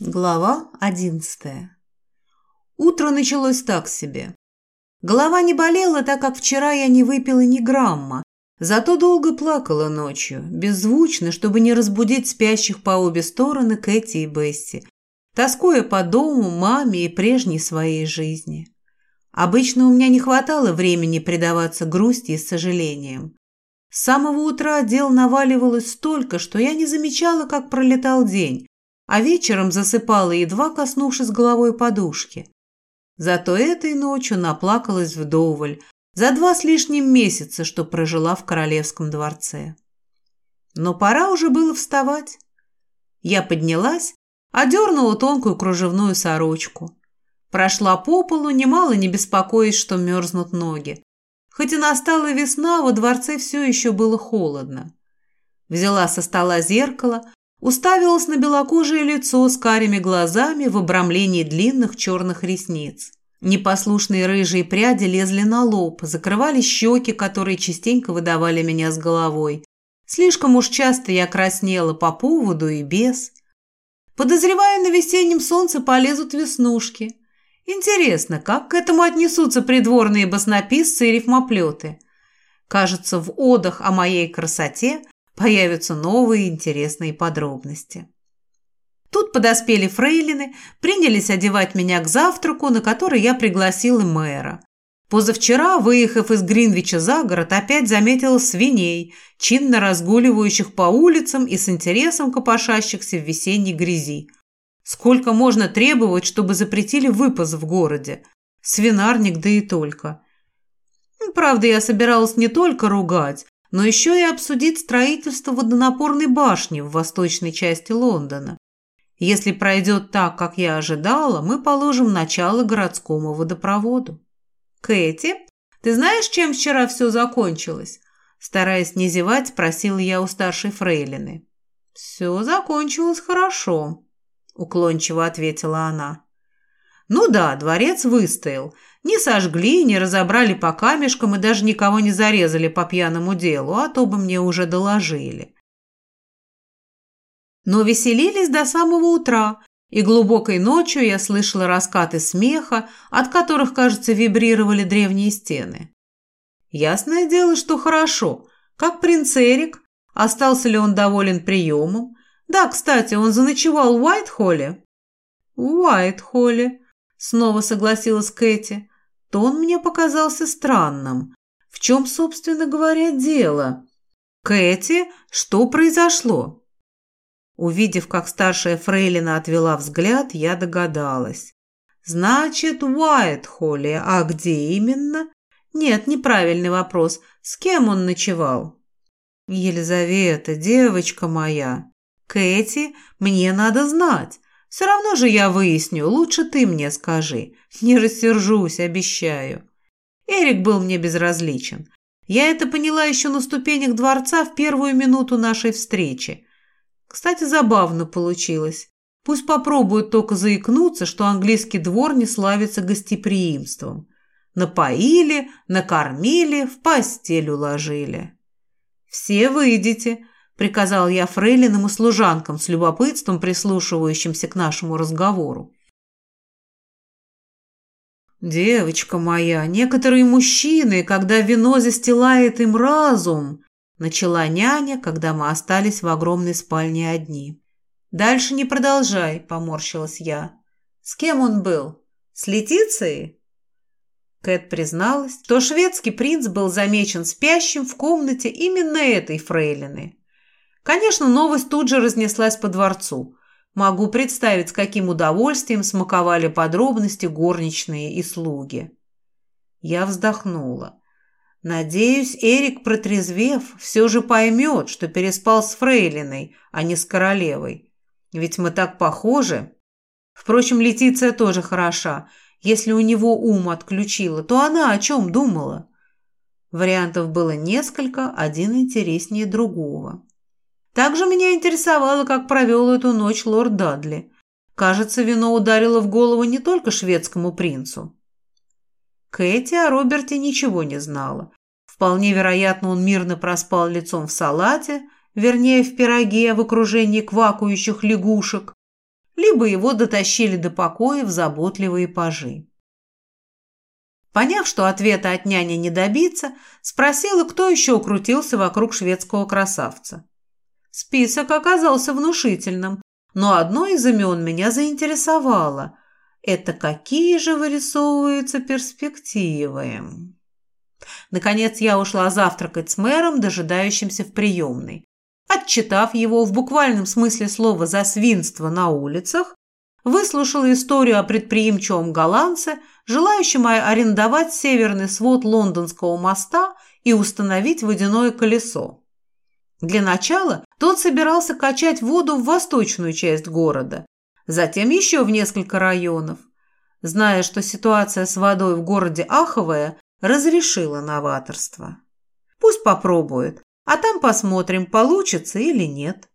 Глава одиннадцатая. Утро началось так себе. Голова не болела, так как вчера я не выпила ни грамма, зато долго плакала ночью, беззвучно, чтобы не разбудить спящих по обе стороны Кэти и Бесси, тоскуя по дому, маме и прежней своей жизни. Обычно у меня не хватало времени предаваться грусти и сожалениям. С самого утра дел наваливалось столько, что я не замечала, как пролетал день, а вечером засыпала, едва коснувшись головой подушки. Зато этой ночью наплакалась вдоволь за два с лишним месяца, что прожила в королевском дворце. Но пора уже было вставать. Я поднялась, одернула тонкую кружевную сорочку. Прошла по полу, немало не беспокоясь, что мерзнут ноги. Хоть и настала весна, во дворце все еще было холодно. Взяла со стола зеркало, уставилась на белокожее лицо с карими глазами в обрамлении длинных черных ресниц. Непослушные рыжие пряди лезли на лоб, закрывали щеки, которые частенько выдавали меня с головой. Слишком уж часто я краснела по поводу и без. Подозревая, на весеннем солнце полезут веснушки. Интересно, как к этому отнесутся придворные баснописцы и рифмоплеты? Кажется, в одах о моей красоте появятся новые интересные подробности. Тут подоспели фрейлины, принялись одевать меня к завтраку, на который я пригласила мэра. Позавчера, выехав из Гринвича за город, опять заметила свиней, чинно разгуливающих по улицам и с интересом копошащихся в весенней грязи. Сколько можно требовать, чтобы запретили выпас в городе? Свинарник, да и только. Правда, я собиралась не только ругать, но еще и обсудить строительство водонапорной башни в восточной части Лондона. Если пройдет так, как я ожидала, мы положим начало городскому водопроводу. «Кэти, ты знаешь, чем вчера все закончилось?» Стараясь не зевать, спросила я у старшей фрейлины. «Все закончилось хорошо», — уклончиво ответила она. «Ну да, дворец выстоял. Не сожгли, не разобрали по камешкам и даже никого не зарезали по пьяному делу, а то бы мне уже доложили. Но веселились до самого утра, и глубокой ночью я слышала раскаты смеха, от которых, кажется, вибрировали древние стены. Ясное дело, что хорошо. Как принц Эрик, остался ли он доволен приемом? Да, кстати, он заночевал в Уайтхолле. В Уайтхолле, снова согласилась Кэти. Тон мне показался странным. В чем, собственно говоря, дело? Кэти, что произошло? Увидев, как старшая фрейлина отвела взгляд, я догадалась. Значит, Уайт-Холли, а где именно? Нет, неправильный вопрос. С кем он ночевал? Елизавета, девочка моя. Кэти, мне надо знать. Все равно же я выясню, лучше ты мне скажи. Не рассержусь, обещаю. Эрик был мне безразличен. Я это поняла еще на ступенях дворца в первую минуту нашей встречи. Кстати, забавно получилось. Пусть попробуют только заикнуться, что английский двор не славится гостеприимством. Напоили, накормили, в постель уложили. «Все выйдете», приказал я фрейлинам и служанкам с любопытством, прислушивающимся к нашему разговору. «Девочка моя, некоторые мужчины, когда вино застилает им разум», начала няня, когда мы остались в огромной спальне одни. «Дальше не продолжай», — поморщилась я. «С кем он был? С Летицией?» Кэт призналась, что шведский принц был замечен спящим в комнате именно этой фрейлины. Конечно, новость тут же разнеслась по дворцу. Могу представить, с каким удовольствием смаковали подробности горничные и слуги. Я вздохнула. Надеюсь, Эрик, протрезвев, все же поймет, что переспал с Фрейлиной, а не с королевой. Ведь мы так похожи. Впрочем, Летиция тоже хороша. Если у него ум отключила, то она о чем думала? Вариантов было несколько, один интереснее другого. Также меня интересовало, как провел эту ночь лорд Дадли. Кажется, вино ударило в голову не только шведскому принцу. Кэти о Роберте ничего не знала. Вполне вероятно, он мирно проспал лицом в салате, вернее, в пироге в окружении квакающих лягушек. либо его дотащили до покоя в заботливые пажи. Поняв, что ответа от няни не добиться, спросила, кто еще крутился вокруг шведского красавца. Список оказался внушительным, но одно из имен меня заинтересовало. Это какие же вырисовываются перспективы? Наконец я ушла завтракать с мэром, дожидающимся в приемной. Отчитав его в буквальном смысле слова за свинство на улицах, выслушала историю о предприимчивом голландце, желающем арендовать северный свод лондонского моста и установить водяное колесо. Для начала тот собирался качать воду в восточную часть города, затем еще в несколько районов. Зная, что ситуация с водой в городе аховая, разрешила новаторство. Пусть попробует, а там посмотрим, получится или нет.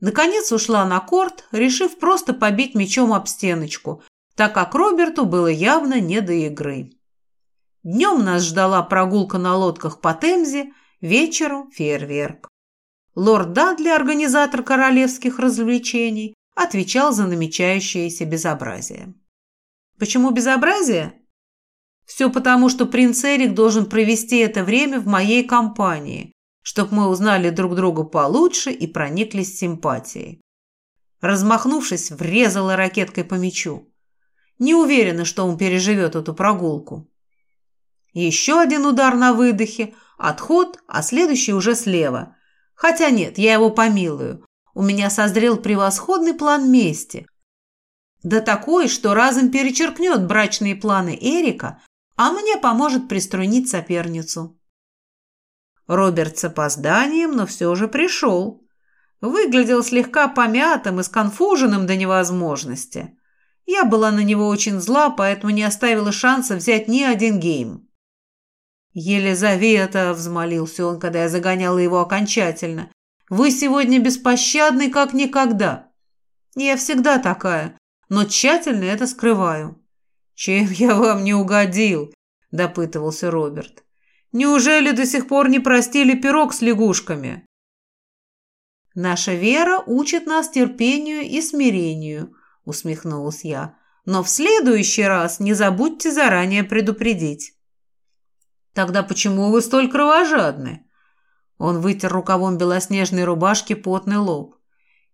Наконец ушла на корт, решив просто побить мячом об стеночку, так как Роберту было явно не до игры. Днем нас ждала прогулка на лодках по Темзе, вечером – фейерверк. Лорд Дадли, организатор королевских развлечений, отвечал за намечающееся безобразие. Почему безобразие? Все потому, что принц Эрик должен провести это время в моей компании, чтобы мы узнали друг друга получше и прониклись симпатией. Размахнувшись, врезала ракеткой по мячу. Не уверена, что он переживет эту прогулку. Еще один удар на выдохе, отход, а следующий уже слева. Хотя нет, я его помилую. У меня созрел превосходный план мести. Да такой, что разом перечеркнет брачные планы Эрика, а мне поможет приструнить соперницу. Роберт с опозданием, но все же пришел. Выглядел слегка помятым и сконфуженным до невозможности. Я была на него очень зла, поэтому не оставила шанса взять ни один гейм. «Елизавета!» – взмолился он, когда я загоняла его окончательно. «Вы сегодня беспощадны, как никогда!» «Я всегда такая, но тщательно это скрываю». «Чем я вам не угодил?» – допытывался Роберт. «Неужели до сих пор не простили пирог с лягушками?» «Наша вера учит нас терпению и смирению», – усмехнулась я. «Но в следующий раз не забудьте заранее предупредить». «Тогда почему вы столь кровожадны?» Он вытер рукавом белоснежной рубашки потный лоб.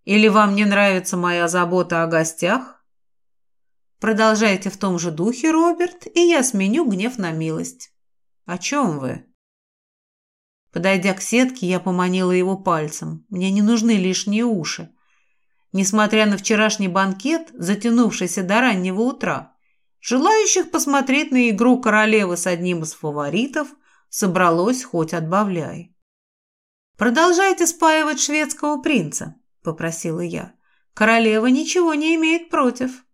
«Или вам не нравится моя забота о гостях?» «Продолжайте в том же духе, Роберт, и я сменю гнев на милость». «О чем вы?» Подойдя к сетке, я поманила его пальцем. Мне не нужны лишние уши. Несмотря на вчерашний банкет, затянувшийся до раннего утра, желающих посмотреть на игру королевы с одним из фаворитов собралось хоть отбавляй. «Продолжайте спаивать шведского принца», — попросила я. «Королева ничего не имеет против».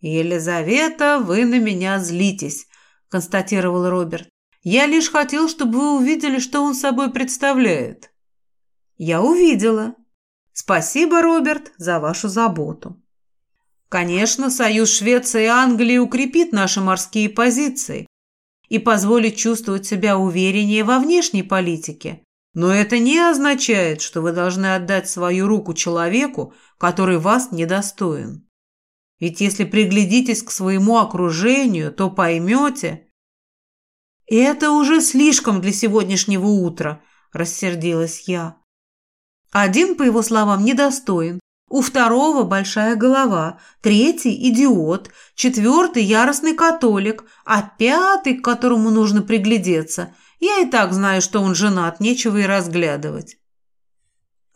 «Елизавета, вы на меня злитесь», — констатировал Роберт. «Я лишь хотел, чтобы вы увидели, что он собой представляет». «Я увидела», Спасибо, Роберт, за вашу заботу. Конечно, союз Швеции и Англии укрепит наши морские позиции и позволит чувствовать себя увереннее во внешней политике. Но это не означает, что вы должны отдать свою руку человеку, который вас недостоин. Ведь если приглядитесь к своему окружению, то поймете... «Это уже слишком для сегодняшнего утра», – рассердилась я. Один, по его словам, недостоин, у второго большая голова, третий – идиот, четвертый – яростный католик, а пятый, к которому нужно приглядеться. Я и так знаю, что он женат, нечего и разглядывать.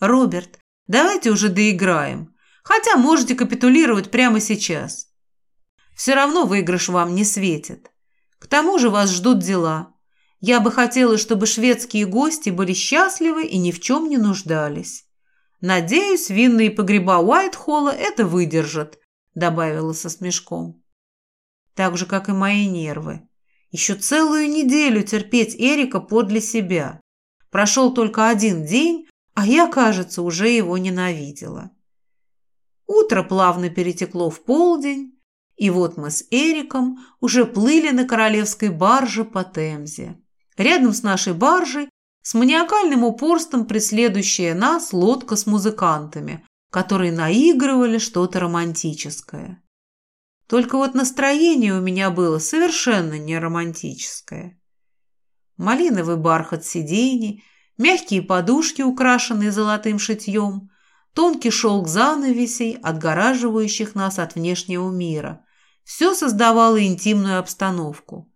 Роберт, давайте уже доиграем. Хотя можете капитулировать прямо сейчас. Все равно выигрыш вам не светит. К тому же вас ждут дела. Я бы хотела, чтобы шведские гости были счастливы и ни в чем не нуждались. Надеюсь, винные погреба Уайтхолла это выдержат, добавила со смешком. Так же, как и мои нервы. Еще целую неделю терпеть Эрика подле себя. Прошел только один день, а я, кажется, уже его ненавидела. Утро плавно перетекло в полдень, и вот мы с Эриком уже плыли на королевской барже по Темзе. Рядом с нашей баржей, с маниакальным упорством преследующая нас лодка с музыкантами, которые наигрывали что-то романтическое. Только вот настроение у меня было совершенно не романтическое. Малиновый бархат сидений, мягкие подушки, украшенные золотым шитьем, тонкий шелк занавесей, отгораживающих нас от внешнего мира. Все создавало интимную обстановку.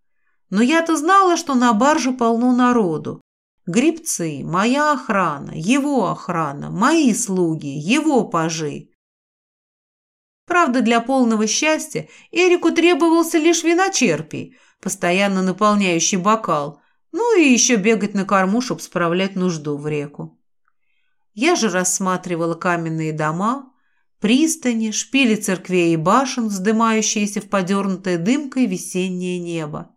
Но я-то знала, что на барже полно народу. Грибцы, моя охрана, его охрана, мои слуги, его пажи. Правда, для полного счастья Эрику требовался лишь виночерпий, постоянно наполняющий бокал, ну и еще бегать на корму, чтобы справлять нужду в реку. Я же рассматривала каменные дома, пристани, шпили церквей и башен, вздымающиеся в подернутое дымкой весеннее небо.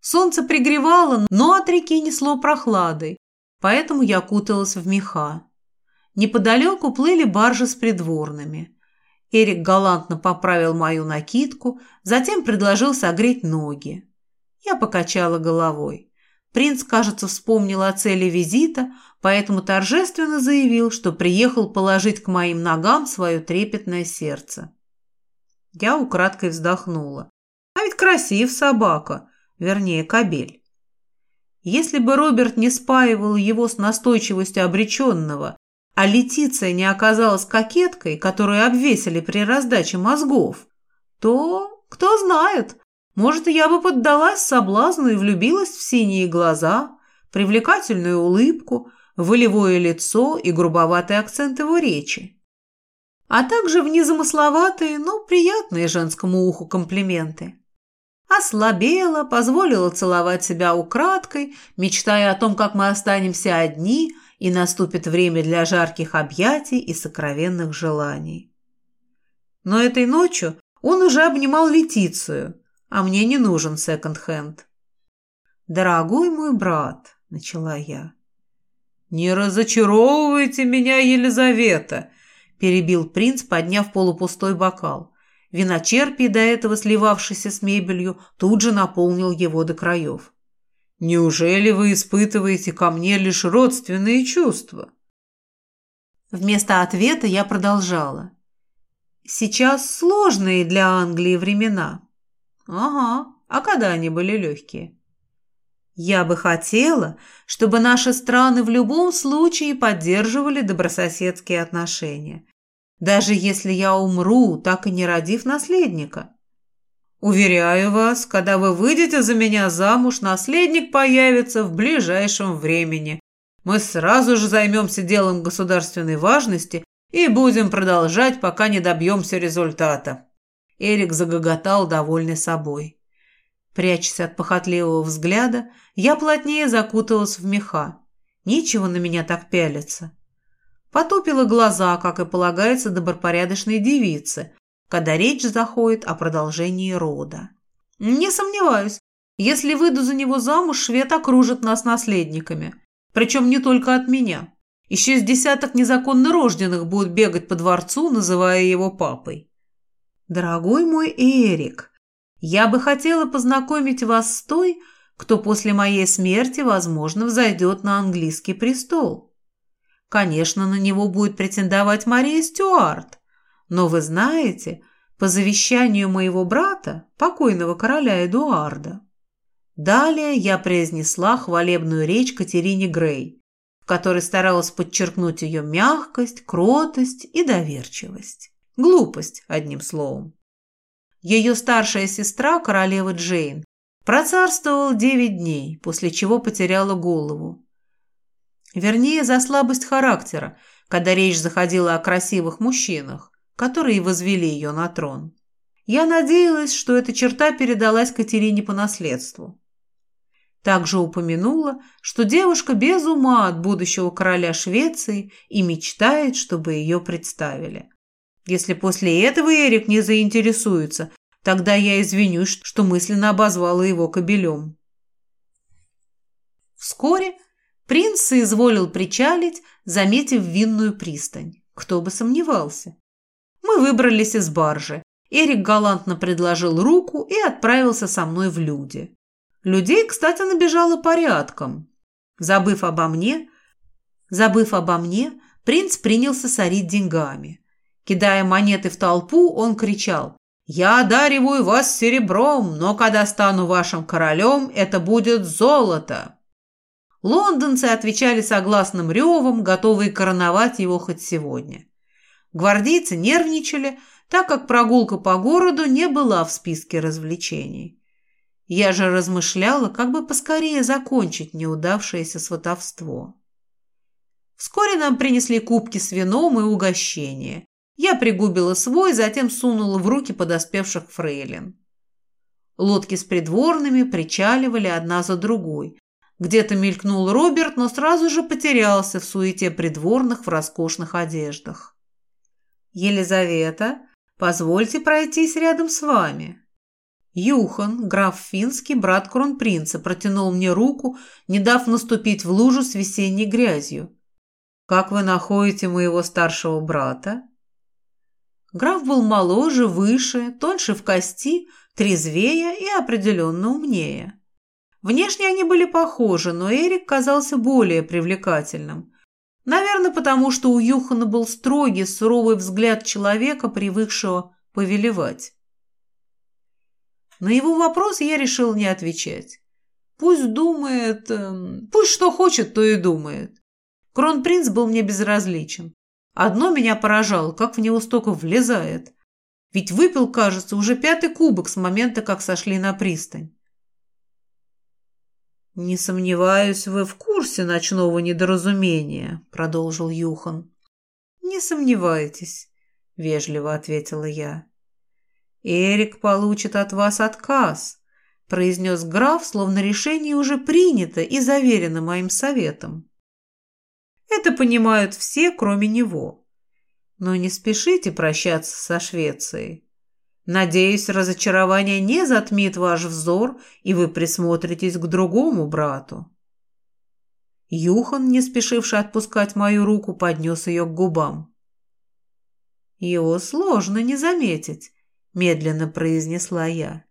Солнце пригревало, но от реки несло прохладой, поэтому я куталась в меха. Неподалеку плыли баржи с придворными. Эрик галантно поправил мою накидку, затем предложил согреть ноги. Я покачала головой. Принц, кажется, вспомнил о цели визита, поэтому торжественно заявил, что приехал положить к моим ногам свое трепетное сердце. Я украдкой вздохнула. А ведь красив собака вернее, кабель. Если бы Роберт не спаивал его с настойчивостью обреченного, а Летиция не оказалась кокеткой, которую обвесили при раздаче мозгов, то, кто знает, может, я бы поддалась соблазну и влюбилась в синие глаза, привлекательную улыбку, волевое лицо и грубоватый акцент его речи. А также в незамысловатые, но приятные женскому уху комплименты. Ослабела, позволила целовать себя украдкой, мечтая о том, как мы останемся одни, и наступит время для жарких объятий и сокровенных желаний. Но этой ночью он уже обнимал Летицию, а мне не нужен секонд-хенд. «Дорогой мой брат», — начала я. «Не разочаровывайте меня, Елизавета», — перебил принц, подняв полупустой бокал. Виночерпий, до этого сливавшийся с мебелью, тут же наполнил его до краев. «Неужели вы испытываете ко мне лишь родственные чувства?» Вместо ответа я продолжала. «Сейчас сложные для Англии времена». «Ага, а когда они были легкие?» «Я бы хотела, чтобы наши страны в любом случае поддерживали добрососедские отношения даже если я умру, так и не родив наследника. Уверяю вас, когда вы выйдете за меня замуж, наследник появится в ближайшем времени. Мы сразу же займемся делом государственной важности и будем продолжать, пока не добьемся результата». Эрик загоготал, довольный собой. Прячась от похотливого взгляда, я плотнее закуталась в меха. Ничего на меня так пялится. Потупила глаза, как и полагается добропорядочной девице, когда речь заходит о продолжении рода. Не сомневаюсь, если выйду за него замуж, швед окружит нас наследниками. Причем не только от меня. Еще с десяток незаконно рожденных будут бегать по дворцу, называя его папой. Дорогой мой Эрик, я бы хотела познакомить вас с той, кто после моей смерти, возможно, взойдет на английский престол. Конечно, на него будет претендовать Мария Стюарт. Но вы знаете, по завещанию моего брата, покойного короля Эдуарда. Далее я произнесла хвалебную речь Катерине Грей, в которой старалась подчеркнуть ее мягкость, кротость и доверчивость. Глупость, одним словом. Ее старшая сестра, королева Джейн, процарствовала девять дней, после чего потеряла голову. Вернее, за слабость характера, когда речь заходила о красивых мужчинах, которые возвели ее на трон. Я надеялась, что эта черта передалась Катерине по наследству. Также упомянула, что девушка без ума от будущего короля Швеции и мечтает, чтобы ее представили. Если после этого Эрик не заинтересуется, тогда я извинюсь, что мысленно обозвала его кобелем. Вскоре Принц соизволил причалить, заметив винную пристань. Кто бы сомневался. Мы выбрались из баржи. Эрик галантно предложил руку и отправился со мной в люди. Людей, кстати, набежало порядком. Забыв обо мне, забыв обо мне, принц принялся сорить деньгами. Кидая монеты в толпу, он кричал «Я одариваю вас серебром, но когда стану вашим королем, это будет золото!» Лондонцы отвечали согласным ревом, готовые короновать его хоть сегодня. Гвардейцы нервничали, так как прогулка по городу не была в списке развлечений. Я же размышляла, как бы поскорее закончить неудавшееся сватовство. Вскоре нам принесли кубки с вином и угощение. Я пригубила свой, затем сунула в руки подоспевших фрейлин. Лодки с придворными причаливали одна за другой. Где-то мелькнул Роберт, но сразу же потерялся в суете придворных в роскошных одеждах. «Елизавета, позвольте пройтись рядом с вами». Юхан, граф Финский, брат кронпринца, протянул мне руку, не дав наступить в лужу с весенней грязью. «Как вы находите моего старшего брата?» Граф был моложе, выше, тоньше в кости, трезвее и определенно умнее. Внешне они были похожи, но Эрик казался более привлекательным. Наверное, потому что у Юхана был строгий, суровый взгляд человека, привыкшего повелевать. На его вопрос я решил не отвечать. Пусть думает... Эм, пусть что хочет, то и думает. Кронпринц был мне безразличен. Одно меня поражало, как в него столько влезает. Ведь выпил, кажется, уже пятый кубок с момента, как сошли на пристань. «Не сомневаюсь, вы в курсе ночного недоразумения», — продолжил Юхан. «Не сомневайтесь», — вежливо ответила я. «Эрик получит от вас отказ», — произнес граф, словно решение уже принято и заверено моим советом. Это понимают все, кроме него. Но не спешите прощаться со Швецией. Надеюсь, разочарование не затмит ваш взор, и вы присмотритесь к другому брату. Юхан, не спешивший отпускать мою руку, поднес ее к губам. «Его сложно не заметить», — медленно произнесла я.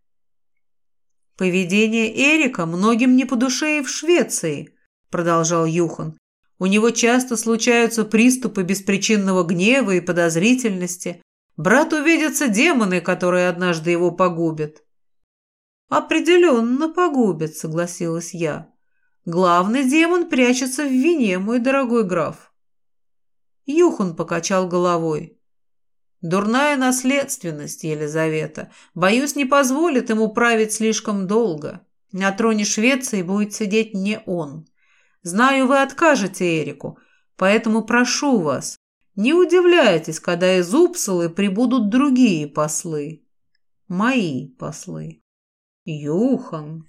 «Поведение Эрика многим не по душе и в Швеции», — продолжал Юхан. «У него часто случаются приступы беспричинного гнева и подозрительности. Брату видятся демоны, которые однажды его погубят». «Определенно погубят», — согласилась я. «Главный демон прячется в вине, мой дорогой граф». Юхан покачал головой. Дурная наследственность, Елизавета. Боюсь, не позволит ему править слишком долго. На троне Швеции будет сидеть не он. Знаю, вы откажете Эрику, поэтому прошу вас, не удивляйтесь, когда из Упсалы прибудут другие послы. Мои послы. Юхан.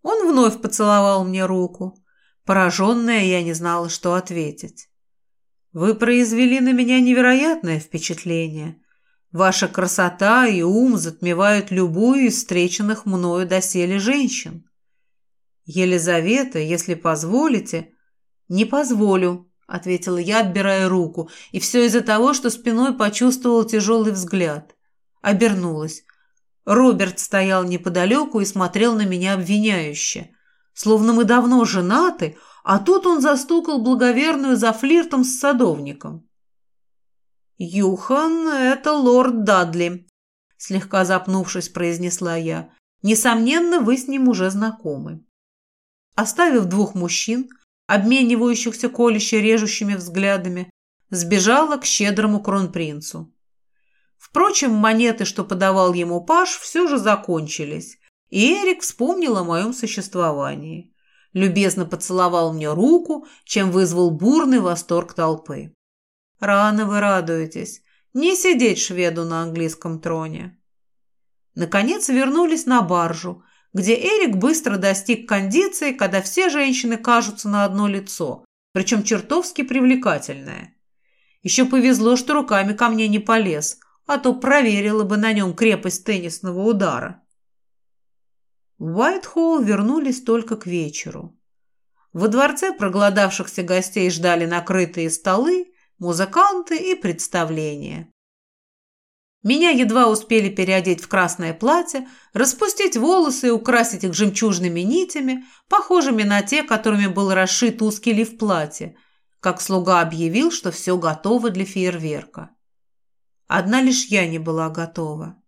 Он вновь поцеловал мне руку. Пораженная, я не знала, что ответить. Вы произвели на меня невероятное впечатление. Ваша красота и ум затмевают любую из встреченных мною доселе женщин. Елизавета, если позволите... Не позволю, ответила я, отбирая руку, и все из-за того, что спиной почувствовал тяжелый взгляд. Обернулась. Роберт стоял неподалеку и смотрел на меня обвиняюще. Словно мы давно женаты, а тут он застукал благоверную за флиртом с садовником. «Юхан — это лорд Дадли», — слегка запнувшись, произнесла я. «Несомненно, вы с ним уже знакомы». Оставив двух мужчин, обменивающихся колюще-режущими взглядами, сбежала к щедрому кронпринцу. Впрочем, монеты, что подавал ему паш, все же закончились, и Эрик вспомнил о моем существовании любезно поцеловал мне руку, чем вызвал бурный восторг толпы. «Рано вы радуетесь. Не сидеть шведу на английском троне». Наконец вернулись на баржу, где Эрик быстро достиг кондиции, когда все женщины кажутся на одно лицо, причем чертовски привлекательное. Еще повезло, что руками ко мне не полез, а то проверила бы на нем крепость теннисного удара. В Уайтхолл вернулись только к вечеру. Во дворце проголодавшихся гостей ждали накрытые столы, музыканты и представления. Меня едва успели переодеть в красное платье, распустить волосы и украсить их жемчужными нитями, похожими на те, которыми был расшит узкий лиф платья, как слуга объявил, что все готово для фейерверка. Одна лишь я не была готова.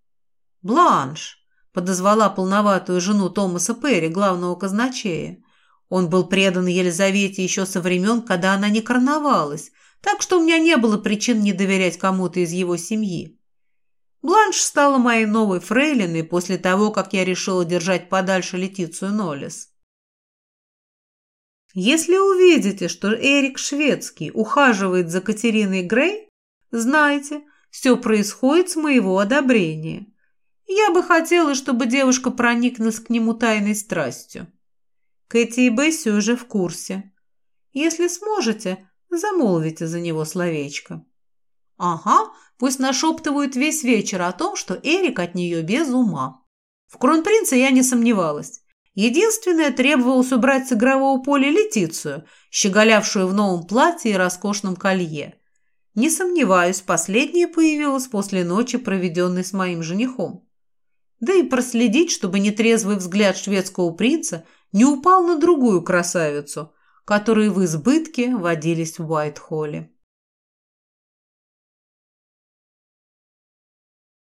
«Бланш!» – подозвала полноватую жену Томаса Перри, главного казначея. Он был предан Елизавете еще со времен, когда она не короновалась, так что у меня не было причин не доверять кому-то из его семьи. Бланш стала моей новой фрейлиной после того, как я решила держать подальше Летицию Ноллес. Если увидите, что Эрик Шведский ухаживает за Катериной Грей, знайте, все происходит с моего одобрения. Я бы хотела, чтобы девушка проникнулась к нему тайной страстью. Кэти и Бесси уже в курсе. Если сможете, замолвите за него словечко. Ага, пусть нашептывают весь вечер о том, что Эрик от нее без ума. В кронпринце я не сомневалась. Единственное, требовалось убрать с игрового поля Летицию, щеголявшую в новом платье и роскошном колье. Не сомневаюсь, последнее появилось после ночи, проведенной с моим женихом. Да и проследить, чтобы нетрезвый взгляд шведского принца – не упал на другую красавицу, которые в избытке водились в Уайт-Холле.